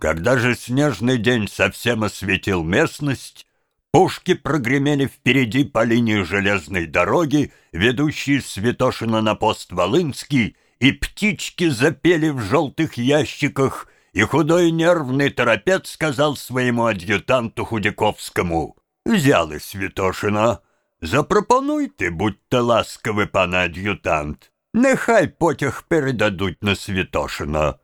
Когда же снежный день совсем осветил местность, пушки прогремели впереди по линии железной дороги, ведущей Святошина на пост Волынский, и птички запели в желтых ящиках, и худой нервный торопец сказал своему адъютанту Худяковскому, «Взял из Святошина, запропонуй ты, будь то ласковый пан адъютант, нехай потяг передадуть на Святошина».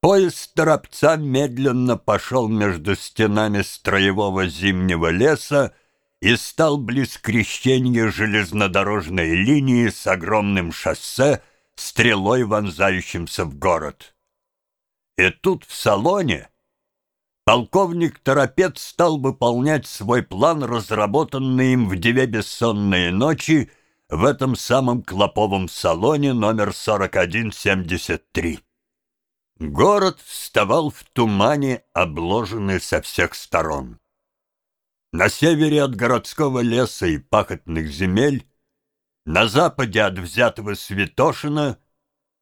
Поезд торопца медленно пошел между стенами строевого зимнего леса и стал близ крещения железнодорожной линии с огромным шоссе, стрелой вонзающимся в город. И тут в салоне полковник Торопец стал выполнять свой план, разработанный им в две бессонные ночи в этом самом клоповом салоне номер 4173. Город вставал в тумане, обложенный со всех сторон. На севере от городского леса и пахотных земель, на западе от взятого Святошина,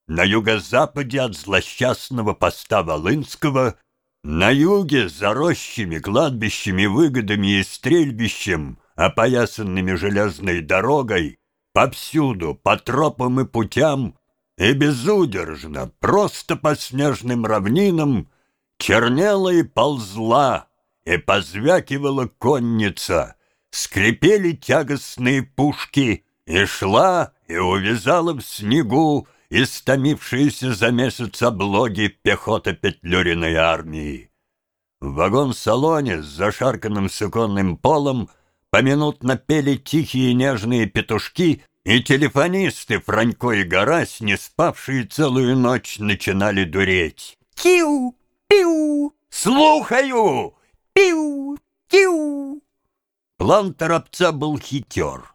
на юго-западе от злосчастного поста Волынского, на юге за рощами, кладбищами, выгодами и стрельбищем, опоясанными железной дорогой, повсюду, по тропам и путям, и безудержно, просто по снежным равнинам, чернела и ползла, и позвякивала конница, скрипели тягостные пушки, и шла, и увязала в снегу истомившиеся за месяц облоги пехота Петлюриной армии. В вагон-салоне с зашарканным суконным полом поминутно пели тихие нежные петушки и телефонисты Франько и Гарась, не спавшие целую ночь, начинали дуреть. Тиу, пиу, «Слухаю!» пиу, тиу. План Торопца был хитер.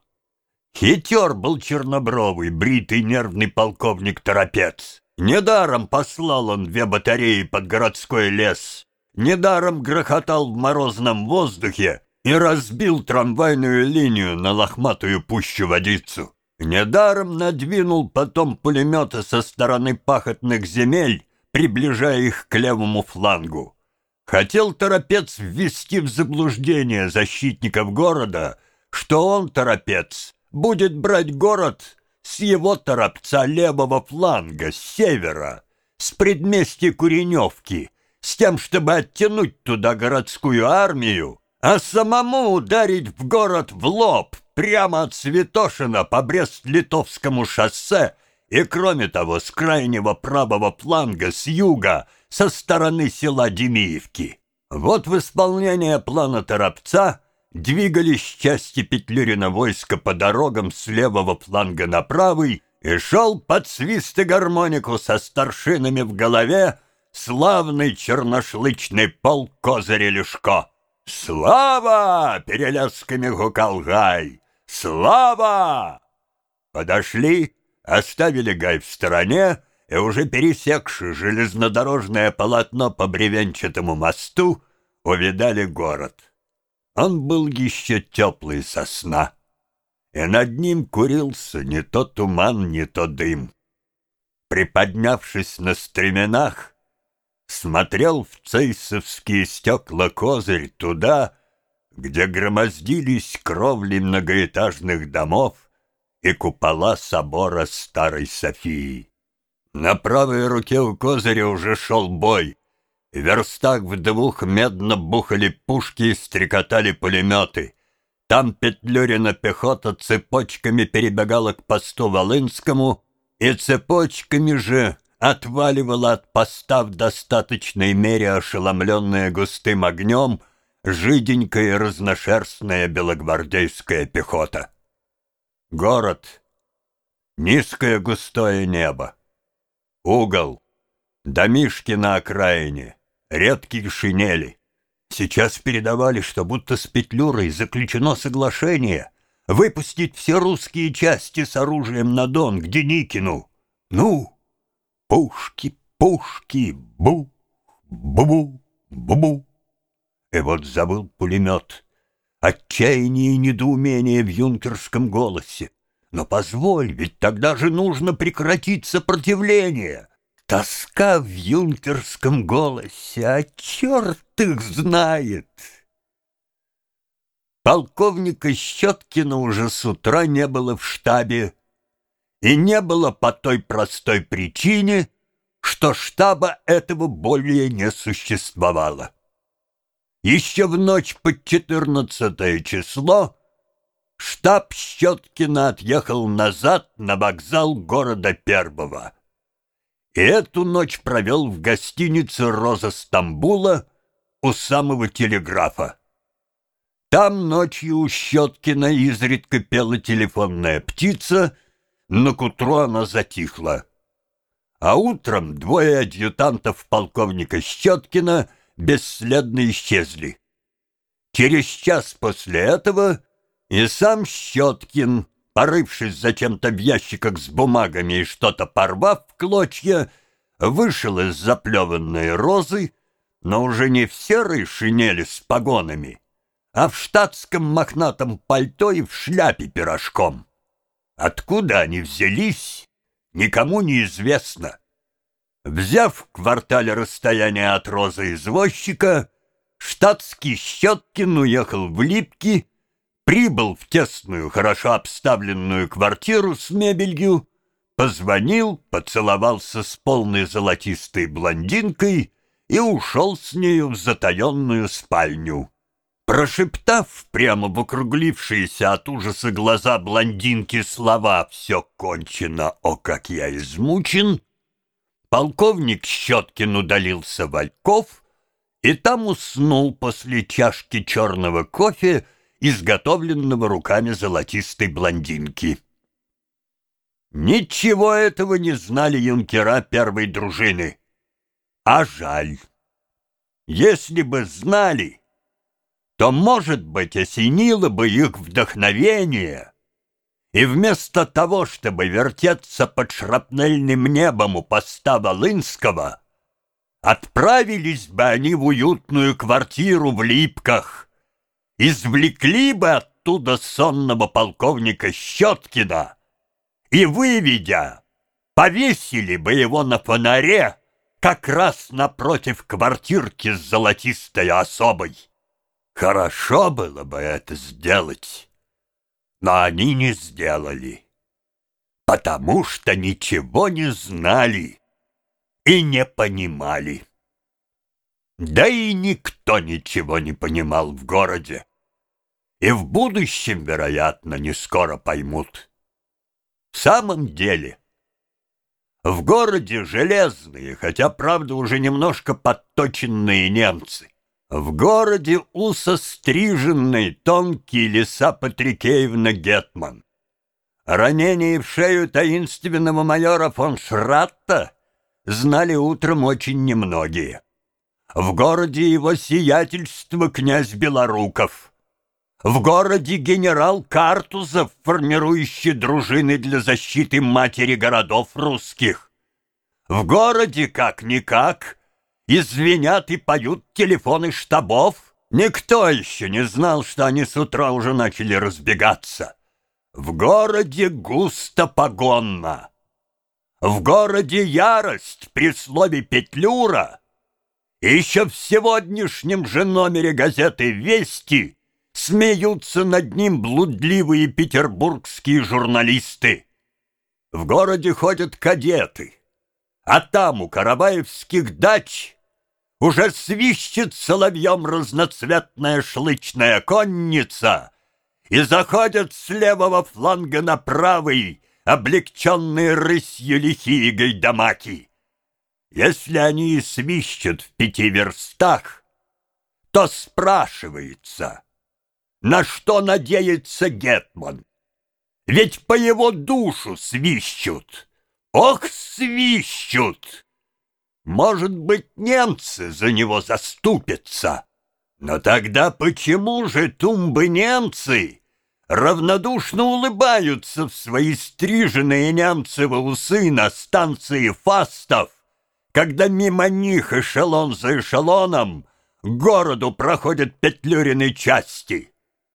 Хитер был чернобровый, бритый нервный полковник Торопец. Недаром послал он две батареи под городской лес. Недаром грохотал в морозном воздухе и разбил трамвайную линию на лохматую пущу водицу. Недаром надвинул потом пулеметы со стороны пахотных земель, приближая их к левому флангу. Хотел торопец ввести в заблуждение защитников города, что он, торопец, будет брать город с его торопца левого фланга, с севера, с предместья Куреневки, с тем, чтобы оттянуть туда городскую армию, а самому ударить в город в лоб, прямо от Святошина по Брест-Литовскому шоссе и, кроме того, с крайнего правого фланга, с юга, со стороны села Демиевки. Вот в исполнение плана Торопца двигались части Петлюрина войска по дорогам с левого фланга на правый и шел под свист и гармонику со старшинами в голове славный черношлычный полк Козыря Люшко. «Слава!» — перелесками гукал Гай. «Слава!» Подошли, оставили Гай в стороне и уже пересекши железнодорожное полотно по бревенчатому мосту, увидали город. Он был еще теплый со сна, и над ним курился не то туман, не то дым. Приподнявшись на стременах, смотрел в цейсовские стекла козырь туда, где громоздились кровли многоэтажных домов и купола собора Старой Софии. На правой руке у козыря уже шел бой. В верстах в двух медно бухали пушки и стрекотали пулеметы. Там Петлюрина пехота цепочками перебегала к посту Волынскому, и цепочками же отваливала от поста в достаточной мере ошеломленная густым огнем — жиденькая разношерстная белогвардейская пехота. Город, низкое густое небо, угол, домишки на окраине, редкие шинели. Сейчас передавали, что будто с Петлюрой заключено соглашение выпустить все русские части с оружием на Дон к Деникину. Ну, пушки, пушки, бу, бу-бу, бу-бу. И вот забыл пулемет. Отчаяние и недоумение в юнкерском голосе. Но позволь, ведь тогда же нужно прекратить сопротивление. Тоска в юнкерском голосе, а черт их знает. Полковника Щеткина уже с утра не было в штабе, и не было по той простой причине, что штаба этого более не существовало. Еще в ночь под 14 число штаб Щеткина отъехал назад на вокзал города Первого. И эту ночь провел в гостинице «Роза Стамбула» у самого телеграфа. Там ночью у Щеткина изредка пела телефонная птица, но к утру она затихла. А утром двое адъютантов полковника Щеткина бесследно исчезли. Через час после этого и сам Щеткин, порывшись зачем-то в ящиках с бумагами и что-то порвав в клочья, вышел из заплеванной розы, но уже не в серой шинели с погонами, а в штатском мохнатом пальто и в шляпе пирожком. Откуда они взялись, никому не известно. Взяв в квартале расстояние от розы извозчика, штатский Щеткин уехал в Липки, прибыл в тесную, хорошо обставленную квартиру с мебелью, позвонил, поцеловался с полной золотистой блондинкой и ушел с нею в затаенную спальню. Прошептав прямо в округлившиеся от ужаса глаза блондинки слова «Все кончено, о, как я измучен», полковник Щеткин удалился в Альков и там уснул после чашки черного кофе, изготовленного руками золотистой блондинки. Ничего этого не знали юнкера первой дружины. А жаль. Если бы знали то, может быть, осенило бы их вдохновение, и вместо того, чтобы вертеться под шрапнельным небом у поста Волынского, отправились бы они в уютную квартиру в Липках, извлекли бы оттуда сонного полковника Щеткина и, выведя, повесили бы его на фонаре как раз напротив квартирки с золотистой особой. Хорошо было бы это сделать, но они не сделали, потому что ничего не знали и не понимали. Да и никто ничего не понимал в городе, и в будущем, вероятно, не скоро поймут. В самом деле, в городе железные, хотя, правда, уже немножко подточенные немцы. В городе усостриженный тонкий лиса Патрикеевна Гетман. Ранение в шею таинственного майора фон Шратта знали утром очень немногие. В городе его сиятельство князь Белоруков. В городе генерал Картузов, формирующий дружины для защиты матери городов русских. В городе, как-никак, и звенят и поют телефоны штабов. Никто еще не знал, что они с утра уже начали разбегаться. В городе густо погонно. В городе ярость при слове «петлюра». еще в сегодняшнем же номере газеты «Вести» смеются над ним блудливые петербургские журналисты. В городе ходят кадеты, а там у карабаевских дач уже свищет соловьем разноцветная шлычная конница, и заходят с левого фланга на правый, облегченные рысью лихие гайдамаки. Если они и свищут в пяти верстах, то спрашивается, на что надеется Гетман? Ведь по его душу свищут. Ох, свищут! Может быть, немцы за него заступятся. Но тогда почему же тумбы-немцы равнодушно улыбаются в свои стриженные немцевы усы на станции фастов, когда мимо них эшелон за эшелоном к городу проходят петлюрины части?